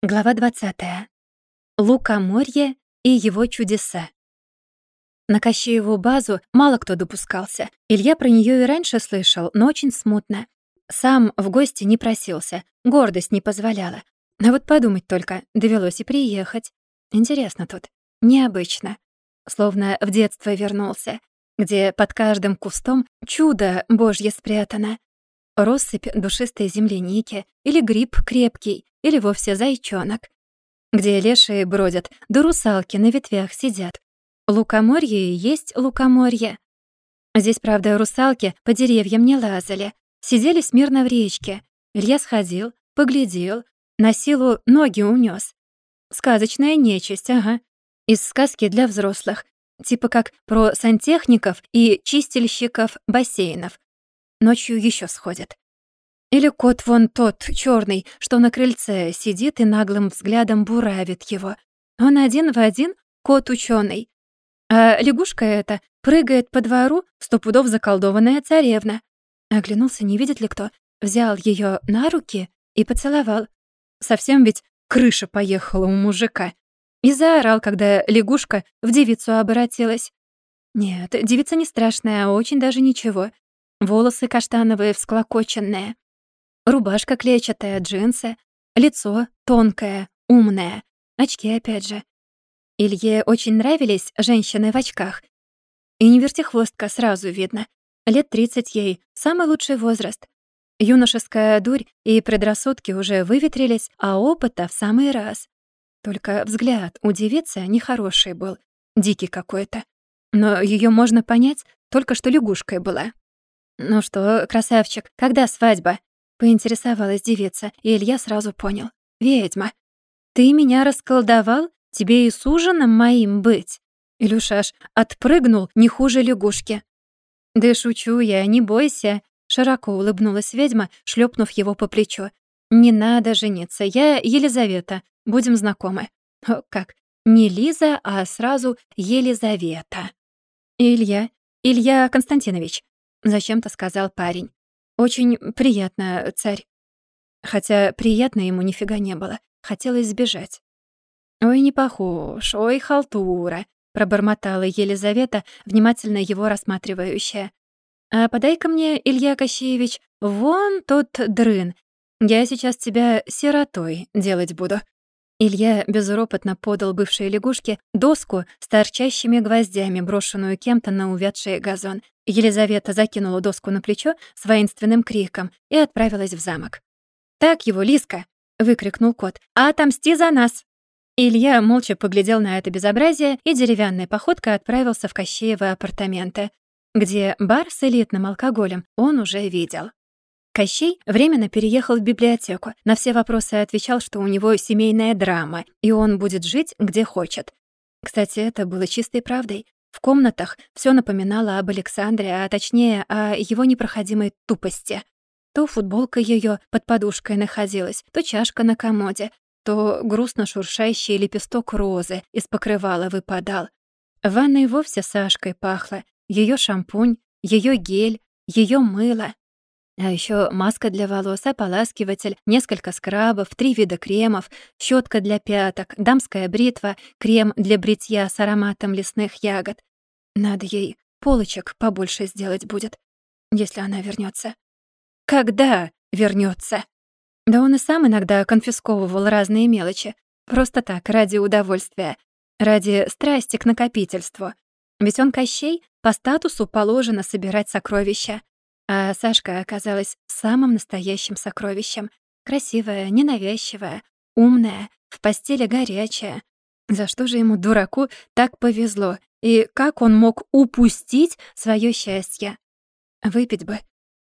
Глава 20. Лукоморье и его чудеса. На Кощееву базу мало кто допускался. Илья про нее и раньше слышал, но очень смутно. Сам в гости не просился, гордость не позволяла. А вот подумать только, довелось и приехать. Интересно тут, необычно. Словно в детство вернулся, где под каждым кустом чудо божье спрятано. Россыпь душистой земляники или гриб крепкий, или вовсе зайчонок. Где лешие бродят, да русалки на ветвях сидят. Лукоморье и есть лукоморье. Здесь, правда, русалки по деревьям не лазали. Сидели смирно в речке. Илья сходил, поглядел, на силу ноги унес. Сказочная нечисть, ага. Из сказки для взрослых. Типа как про сантехников и чистильщиков бассейнов. Ночью еще сходят. Или кот вон тот, черный, что на крыльце сидит и наглым взглядом буравит его. Он один в один кот ученый. А лягушка эта прыгает по двору, сто пудов заколдованная царевна. Оглянулся, не видит ли кто, взял ее на руки и поцеловал. Совсем ведь крыша поехала у мужика. И заорал, когда лягушка в девицу обратилась. Нет, девица не страшная, а очень даже ничего. Волосы каштановые, всклокоченные. Рубашка клетчатая, джинсы, лицо тонкое, умное, очки опять же. Илье очень нравились женщины в очках. И не вертихвостка, сразу видно. Лет 30 ей, самый лучший возраст. Юношеская дурь и предрассудки уже выветрились, а опыта в самый раз. Только взгляд у девицы нехороший был, дикий какой-то. Но ее можно понять, только что лягушкой была. «Ну что, красавчик, когда свадьба?» Поинтересовалась девица, и Илья сразу понял. «Ведьма, ты меня расколдовал? Тебе и с ужином моим быть?» Илюша аж отпрыгнул не хуже лягушки. «Да шучу я, не бойся», — широко улыбнулась ведьма, шлепнув его по плечу. «Не надо жениться, я Елизавета, будем знакомы». О, как, не Лиза, а сразу Елизавета. «Илья, Илья Константинович», — зачем-то сказал парень. «Очень приятно, царь». Хотя приятно ему нифига не было. Хотелось сбежать. «Ой, не похож, ой, халтура», — пробормотала Елизавета, внимательно его рассматривающая. «А подай-ка мне, Илья Кощеевич, вон тот дрын. Я сейчас тебя сиротой делать буду». Илья безропотно подал бывшей лягушке доску с торчащими гвоздями, брошенную кем-то на увядший газон. Елизавета закинула доску на плечо с воинственным криком и отправилась в замок. «Так его, Лиска!» — выкрикнул кот. «А отомсти за нас!» Илья молча поглядел на это безобразие и деревянной походкой отправился в Кощеевы апартаменты, где бар с элитным алкоголем он уже видел. Кощей временно переехал в библиотеку, на все вопросы отвечал, что у него семейная драма, и он будет жить, где хочет. Кстати, это было чистой правдой. В комнатах все напоминало об Александре, а точнее о его непроходимой тупости. То футболка ее под подушкой находилась, то чашка на комоде, то грустно шуршающий лепесток розы из покрывала выпадал. В ванной вовсе Сашкой пахло. Ее шампунь, ее гель, ее мыло. А еще маска для волос, ополаскиватель, несколько скрабов, три вида кремов, щетка для пяток, дамская бритва, крем для бритья с ароматом лесных ягод. Надо ей полочек побольше сделать будет, если она вернется. Когда вернется? Да он и сам иногда конфисковывал разные мелочи. Просто так, ради удовольствия. Ради страсти к накопительству. Ведь он Кощей, по статусу положено собирать сокровища. А Сашка оказалась самым настоящим сокровищем. Красивая, ненавязчивая, умная, в постели горячая. За что же ему, дураку, так повезло? И как он мог упустить свое счастье? Выпить бы.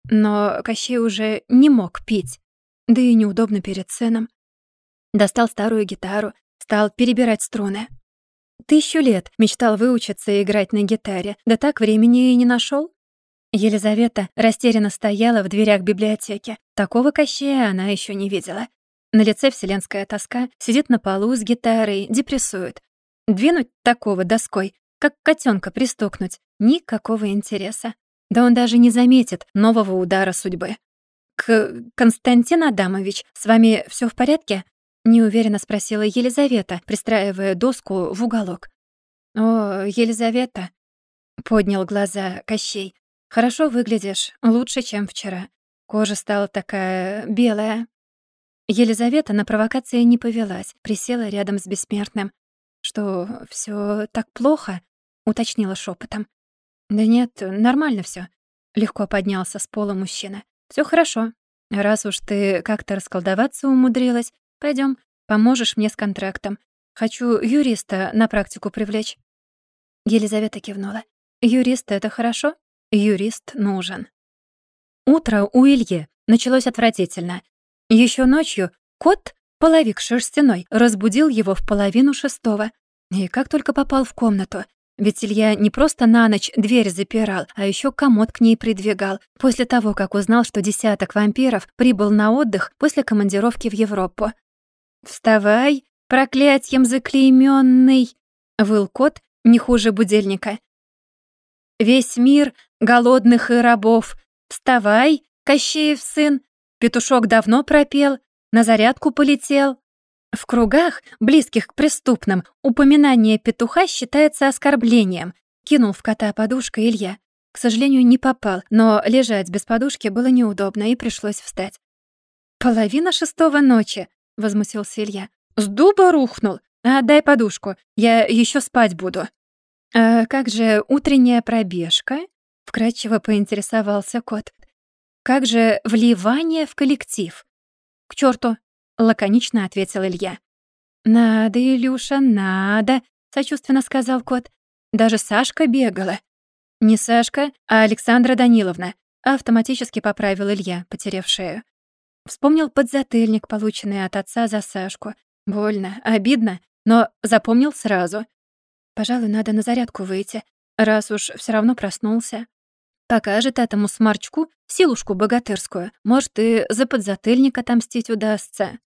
Но Кощей уже не мог пить. Да и неудобно перед сыном. Достал старую гитару, стал перебирать струны. Тысячу лет мечтал выучиться играть на гитаре, да так времени и не нашел. Елизавета растерянно стояла в дверях библиотеки. Такого Кощея она еще не видела. На лице вселенская тоска, сидит на полу с гитарой, депрессует. Двинуть такого доской, как котенка пристукнуть, никакого интереса. Да он даже не заметит нового удара судьбы. «К... Константин Адамович, с вами все в порядке?» неуверенно спросила Елизавета, пристраивая доску в уголок. «О, Елизавета!» — поднял глаза Кощей. «Хорошо выглядишь, лучше, чем вчера. Кожа стала такая белая». Елизавета на провокации не повелась, присела рядом с бессмертным. «Что, всё так плохо?» — уточнила шёпотом. «Да нет, нормально всё». Легко поднялся с пола мужчина. «Всё хорошо. Раз уж ты как-то расколдоваться умудрилась, пойдём, поможешь мне с контрактом. Хочу юриста на практику привлечь». Елизавета кивнула. «Юрист — это хорошо? Юрист нужен». Утро у Ильи началось отвратительно. Ещё ночью кот, половик шерстяной, разбудил его в половину шестого. И как только попал в комнату, ведь Илья не просто на ночь дверь запирал, а ещё комод к ней придвигал, после того, как узнал, что десяток вампиров прибыл на отдых после командировки в Европу. «Вставай, проклятьем заклеймённый!» — выл кот не хуже будильника. «Весь мир голодных и рабов! Вставай, Кощеев сын! Петушок давно пропел, на зарядку полетел!» В кругах, близких к преступным, упоминание петуха считается оскорблением. Кинул в кота подушка Илья. К сожалению, не попал, но лежать без подушки было неудобно, и пришлось встать. «Половина шестого ночи», — возмутился Илья. «С дуба рухнул. Отдай подушку, я еще спать буду». «А как же утренняя пробежка?» — вкратчиво поинтересовался кот. «Как же вливание в коллектив?» «К черту! лаконично ответил Илья. «Надо, Илюша, надо», — сочувственно сказал кот. «Даже Сашка бегала». «Не Сашка, а Александра Даниловна», — автоматически поправил Илья, потеряв шею. Вспомнил подзатыльник, полученный от отца за Сашку. Больно, обидно, но запомнил сразу. Пожалуй, надо на зарядку выйти, раз уж все равно проснулся. Покажет этому сморчку силушку богатырскую. Может, и за подзатыльник отомстить удастся.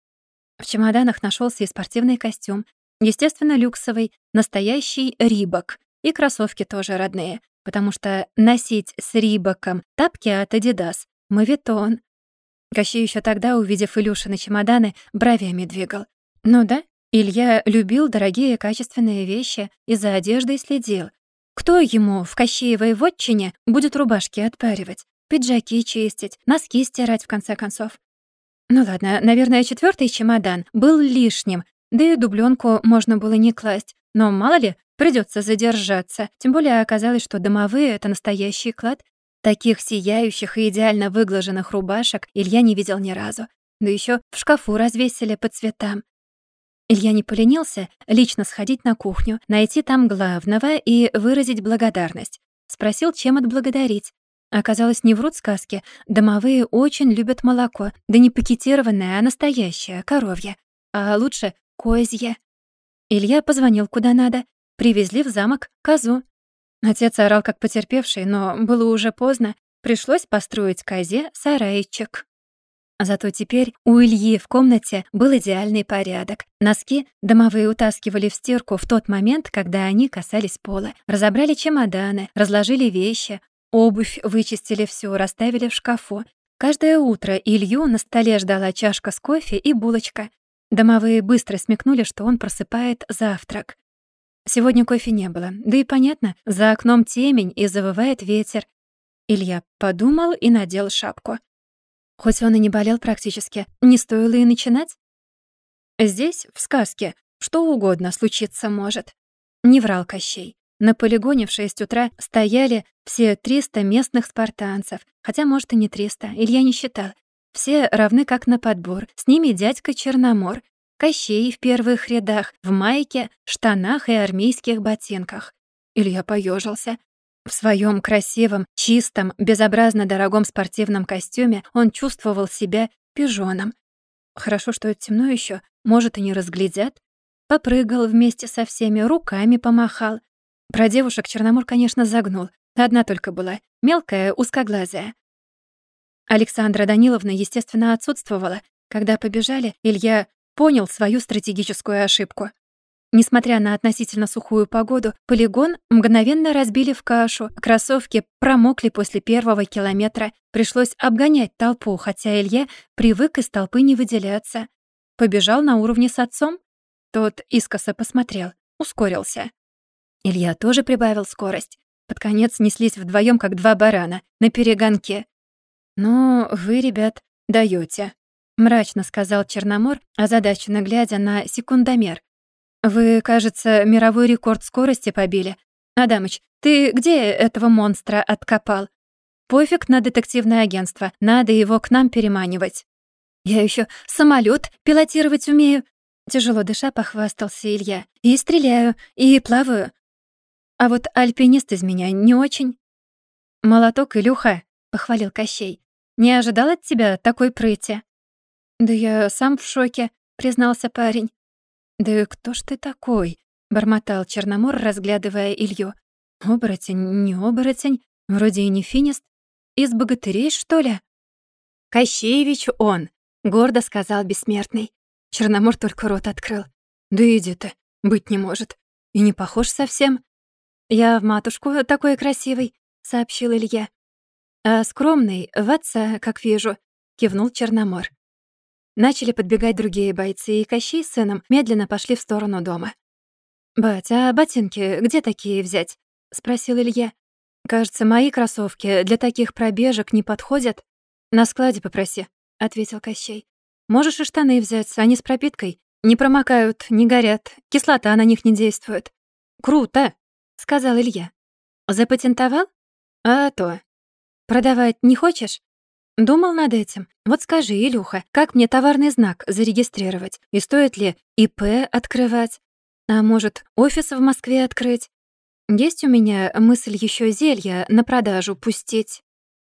В чемоданах нашелся и спортивный костюм, естественно, люксовый, настоящий рибок, и кроссовки тоже родные, потому что носить с рибоком тапки от Adidas — мавитон. Кощей еще тогда, увидев Илюшины чемоданы, бровями двигал. Ну да, Илья любил дорогие качественные вещи и за одеждой следил. Кто ему в Кощеевой вотчине будет рубашки отпаривать, пиджаки чистить, носки стирать в конце концов? Ну ладно, наверное, четвертый чемодан был лишним, да и дубленку можно было не класть. Но мало ли, придется задержаться. Тем более оказалось, что домовые — это настоящий клад. Таких сияющих и идеально выглаженных рубашек Илья не видел ни разу. Да еще в шкафу развесили по цветам. Илья не поленился лично сходить на кухню, найти там главного и выразить благодарность. Спросил, чем отблагодарить. Оказалось, не врут сказки. Домовые очень любят молоко. Да не пакетированное, а настоящее, коровье. А лучше козье. Илья позвонил куда надо. Привезли в замок козу. Отец орал как потерпевший, но было уже поздно. Пришлось построить козе сарайчик. Зато теперь у Ильи в комнате был идеальный порядок. Носки домовые утаскивали в стирку в тот момент, когда они касались пола. Разобрали чемоданы, разложили вещи, Обувь вычистили всю, расставили в шкафу. Каждое утро Илью на столе ждала чашка с кофе и булочка. Домовые быстро смекнули, что он просыпает завтрак. Сегодня кофе не было. Да и понятно, за окном темень и завывает ветер. Илья подумал и надел шапку. Хоть он и не болел практически, не стоило и начинать. Здесь, в сказке, что угодно случиться может. Не врал Кощей. На полигоне в 6 утра стояли все 300 местных спартанцев, хотя, может, и не 300, Илья не считал. Все равны как на подбор, с ними дядька Черномор, Кощей в первых рядах, в майке, штанах и армейских ботинках. Илья поежился. В своем красивом, чистом, безобразно дорогом спортивном костюме он чувствовал себя пижоном. Хорошо, что темно еще, может, и не разглядят. Попрыгал вместе со всеми, руками помахал. Про девушек Черномор, конечно, загнул. Одна только была, мелкая, узкоглазая. Александра Даниловна, естественно, отсутствовала. Когда побежали, Илья понял свою стратегическую ошибку. Несмотря на относительно сухую погоду, полигон мгновенно разбили в кашу, кроссовки промокли после первого километра, пришлось обгонять толпу, хотя Илья привык из толпы не выделяться. побежал на уровне с отцом? Тот искоса посмотрел, ускорился. Илья тоже прибавил скорость. Под конец неслись вдвоем, как два барана, на перегонке. «Ну, вы, ребят, даете, мрачно сказал Черномор, озадаченно глядя на секундомер. «Вы, кажется, мировой рекорд скорости побили. Адамыч, ты где этого монстра откопал? Пофиг на детективное агентство, надо его к нам переманивать». «Я еще самолет пилотировать умею», — тяжело дыша похвастался Илья. «И стреляю, и плаваю. А вот альпинист из меня не очень». «Молоток, Илюха», — похвалил Кощей. «Не ожидал от тебя такой прыти?» «Да я сам в шоке», — признался парень. «Да кто ж ты такой?» — бормотал Черномор, разглядывая Илью. «Оборотень, не оборотень, вроде и не финист. Из богатырей, что ли?» «Кощеевич он», — гордо сказал бессмертный. Черномор только рот открыл. «Да иди ты, быть не может. И не похож совсем». «Я в матушку такой красивый», — сообщил Илья. «А скромный, в отца, как вижу», — кивнул Черномор. Начали подбегать другие бойцы, и Кощей с сыном медленно пошли в сторону дома. «Бать, а ботинки где такие взять?» — спросил Илья. «Кажется, мои кроссовки для таких пробежек не подходят». «На складе попроси», — ответил Кощей. «Можешь и штаны взять, они с пропиткой. Не промокают, не горят, кислота на них не действует». «Круто!» — сказал Илья. «Запатентовал?» «А то». «Продавать не хочешь?» Думал над этим. Вот скажи, Илюха, как мне товарный знак зарегистрировать? И стоит ли ИП открывать? А может, офис в Москве открыть? Есть у меня мысль еще зелья на продажу пустить.